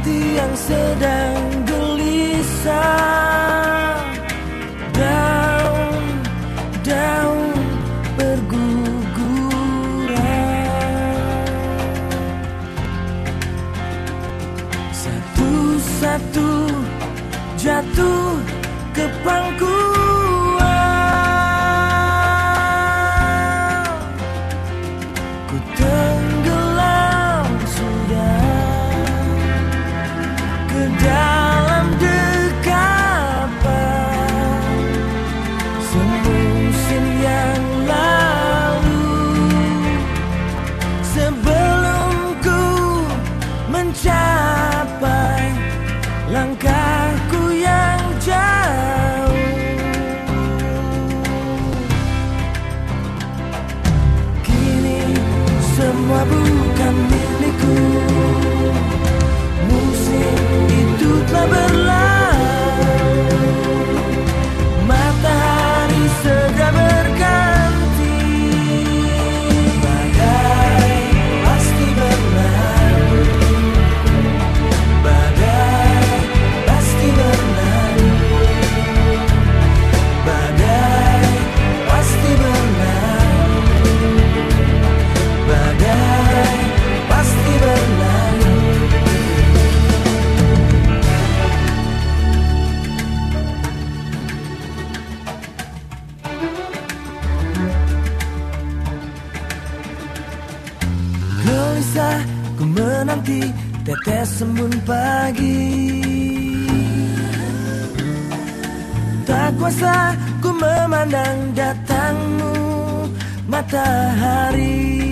hati yang sedang gelisah. Daun-daun berguguran. Satu-satu jatuh ke pangku. semua bukan milikku. menanti tetes sembun pagi. Tak kuasa ku memandang datangmu matahari.